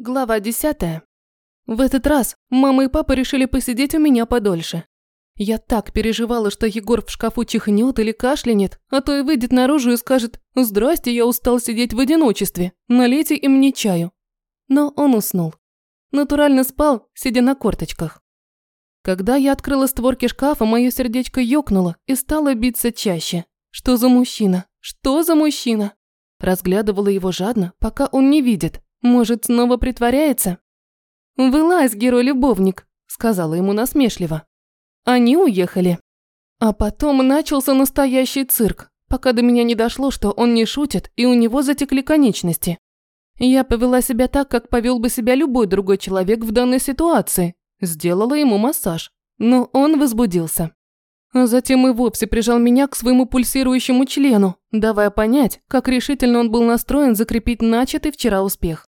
Глава десятая. В этот раз мама и папа решили посидеть у меня подольше. Я так переживала, что Егор в шкафу чихнет или кашлянет, а то и выйдет наружу и скажет «Здрасте, я устал сидеть в одиночестве, налейте и мне чаю». Но он уснул. Натурально спал, сидя на корточках. Когда я открыла створки шкафа, мое сердечко ёкнуло и стало биться чаще. Что за мужчина? Что за мужчина? Разглядывала его жадно, пока он не видит, может, снова притворяется? «Вылазь, герой-любовник», – сказала ему насмешливо. Они уехали. А потом начался настоящий цирк, пока до меня не дошло, что он не шутит и у него затекли конечности. Я повела себя так, как повел бы себя любой другой человек в данной ситуации. Сделала ему массаж, но он возбудился. А затем и вовсе прижал меня к своему пульсирующему члену, давая понять, как решительно он был настроен закрепить начатый вчера успех.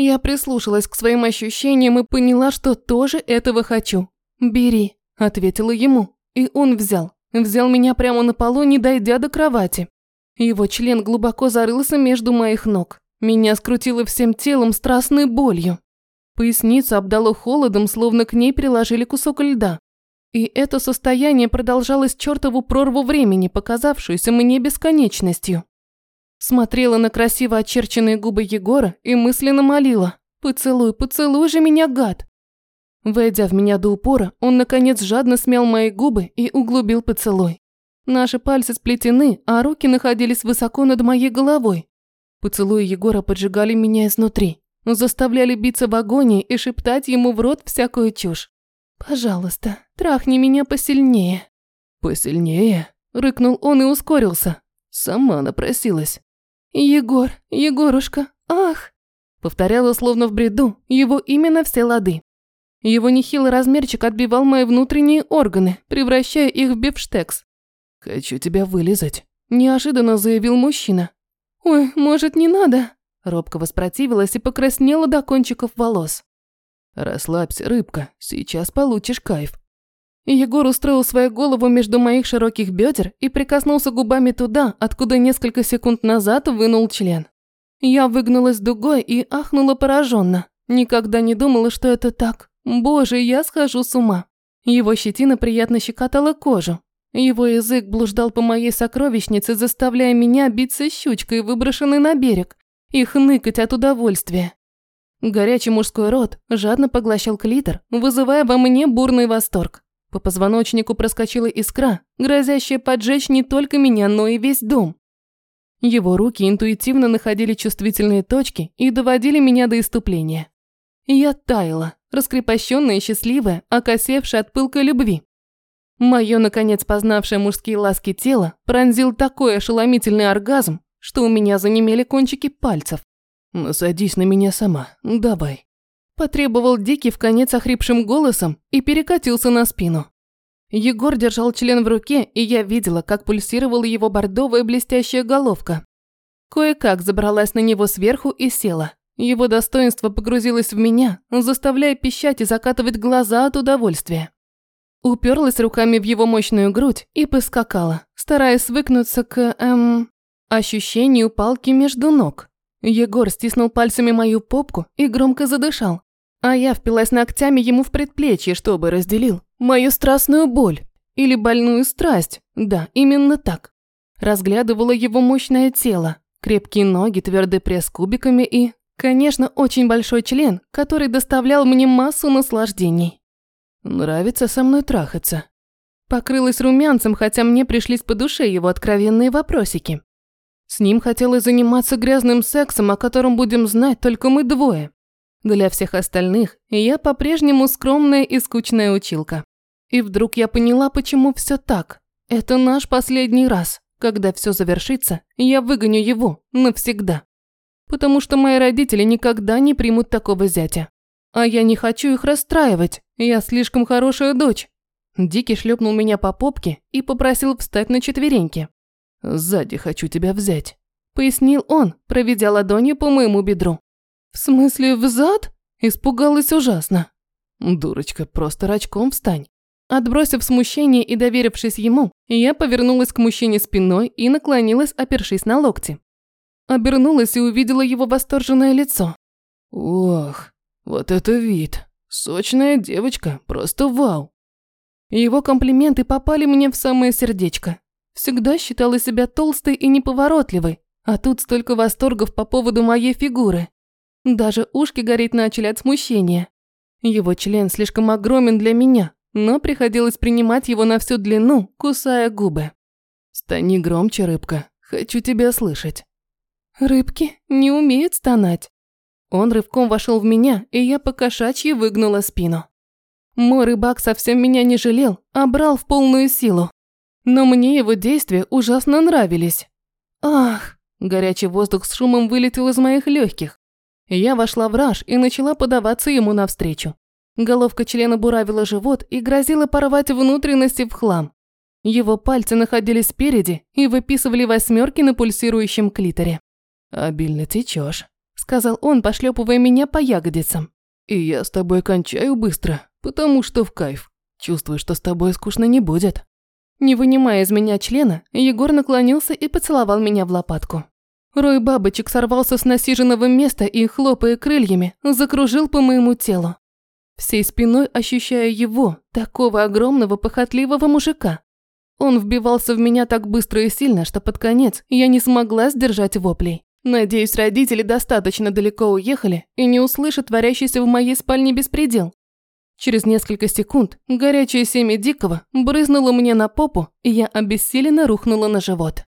Я прислушалась к своим ощущениям и поняла, что тоже этого хочу. «Бери», – ответила ему, и он взял. Взял меня прямо на полу, не дойдя до кровати. Его член глубоко зарылся между моих ног. Меня скрутило всем телом страстной болью. Поясницу обдало холодом, словно к ней приложили кусок льда. И это состояние продолжалось чертову прорву времени, показавшуюся мне бесконечностью. Смотрела на красиво очерченные губы Егора и мысленно молила «Поцелуй, поцелуй же меня, гад!». Войдя в меня до упора, он наконец жадно смял мои губы и углубил поцелуй. Наши пальцы сплетены, а руки находились высоко над моей головой. Поцелуи Егора поджигали меня изнутри, заставляли биться в агонии и шептать ему в рот всякую чушь. «Пожалуйста, трахни меня посильнее». «Посильнее?» – рыкнул он и ускорился. Сама напросилась. «Егор, Егорушка, ах!» Повторяла словно в бреду его имя на все лады. Его нехилый размерчик отбивал мои внутренние органы, превращая их в бифштекс. «Хочу тебя вылизать», – неожиданно заявил мужчина. «Ой, может, не надо?» Робко воспротивилась и покраснела до кончиков волос. «Расслабься, рыбка, сейчас получишь кайф». Егор устроил свою голову между моих широких бедер и прикоснулся губами туда, откуда несколько секунд назад вынул член. Я выгнулась дугой и ахнула пораженно. Никогда не думала, что это так. Боже, я схожу с ума. Его щетина приятно щекотала кожу. Его язык блуждал по моей сокровищнице, заставляя меня биться щучкой, выброшенной на берег, и хныкать от удовольствия. Горячий мужской рот жадно поглощал клитор, вызывая во мне бурный восторг. По позвоночнику проскочила искра, грозящая поджечь не только меня, но и весь дом. Его руки интуитивно находили чувствительные точки и доводили меня до иступления. Я таяла, раскрепощенная и счастливая, окосевшая от пылкой любви. Мое, наконец, познавшее мужские ласки тело пронзил такой ошеломительный оргазм, что у меня занемели кончики пальцев. «Насадись на меня сама, давай». Потребовал Дикий в конец охрипшим голосом и перекатился на спину. Егор держал член в руке, и я видела, как пульсировала его бордовая блестящая головка. Кое-как забралась на него сверху и села. Его достоинство погрузилось в меня, заставляя пищать и закатывать глаза от удовольствия. Уперлась руками в его мощную грудь и поскакала, стараясь свыкнуться к, эм, ощущению палки между ног. Егор стиснул пальцами мою попку и громко задышал. А я впилась ногтями ему в предплечье, чтобы разделил мою страстную боль. Или больную страсть. Да, именно так. Разглядывала его мощное тело, крепкие ноги, твердый пресс кубиками и, конечно, очень большой член, который доставлял мне массу наслаждений. Нравится со мной трахаться. Покрылась румянцем, хотя мне пришлись по душе его откровенные вопросики. С ним хотелось заниматься грязным сексом, о котором будем знать только мы двое. Для всех остальных я по-прежнему скромная и скучная училка. И вдруг я поняла, почему все так. Это наш последний раз. Когда все завершится, я выгоню его навсегда. Потому что мои родители никогда не примут такого зятя. А я не хочу их расстраивать. Я слишком хорошая дочь. Дикий шлепнул меня по попке и попросил встать на четвереньки. «Сзади хочу тебя взять», – пояснил он, проведя ладонью по моему бедру. «В смысле, взад?» Испугалась ужасно. «Дурочка, просто рачком встань». Отбросив смущение и доверившись ему, я повернулась к мужчине спиной и наклонилась, опершись на локти. Обернулась и увидела его восторженное лицо. Ох, вот это вид. Сочная девочка, просто вау. Его комплименты попали мне в самое сердечко. Всегда считала себя толстой и неповоротливой, а тут столько восторгов по поводу моей фигуры. Даже ушки гореть начали от смущения. Его член слишком огромен для меня, но приходилось принимать его на всю длину, кусая губы. «Стани громче, рыбка, хочу тебя слышать». «Рыбки не умеют стонать». Он рывком вошел в меня, и я покошачьи выгнула спину. Мой рыбак совсем меня не жалел, а брал в полную силу. Но мне его действия ужасно нравились. Ах, горячий воздух с шумом вылетел из моих легких. Я вошла в раж и начала подаваться ему навстречу. Головка члена буравила живот и грозила порвать внутренности в хлам. Его пальцы находились спереди и выписывали восьмерки на пульсирующем клиторе. «Обильно течешь», – сказал он, пошлепывая меня по ягодицам. «И я с тобой кончаю быстро, потому что в кайф. Чувствую, что с тобой скучно не будет». Не вынимая из меня члена, Егор наклонился и поцеловал меня в лопатку. Рой бабочек сорвался с насиженного места и, хлопая крыльями, закружил по моему телу. Всей спиной ощущая его, такого огромного похотливого мужика. Он вбивался в меня так быстро и сильно, что под конец я не смогла сдержать воплей. Надеюсь, родители достаточно далеко уехали и не услышат творящийся в моей спальне беспредел. Через несколько секунд горячее семя дикого брызнуло мне на попу, и я обессиленно рухнула на живот.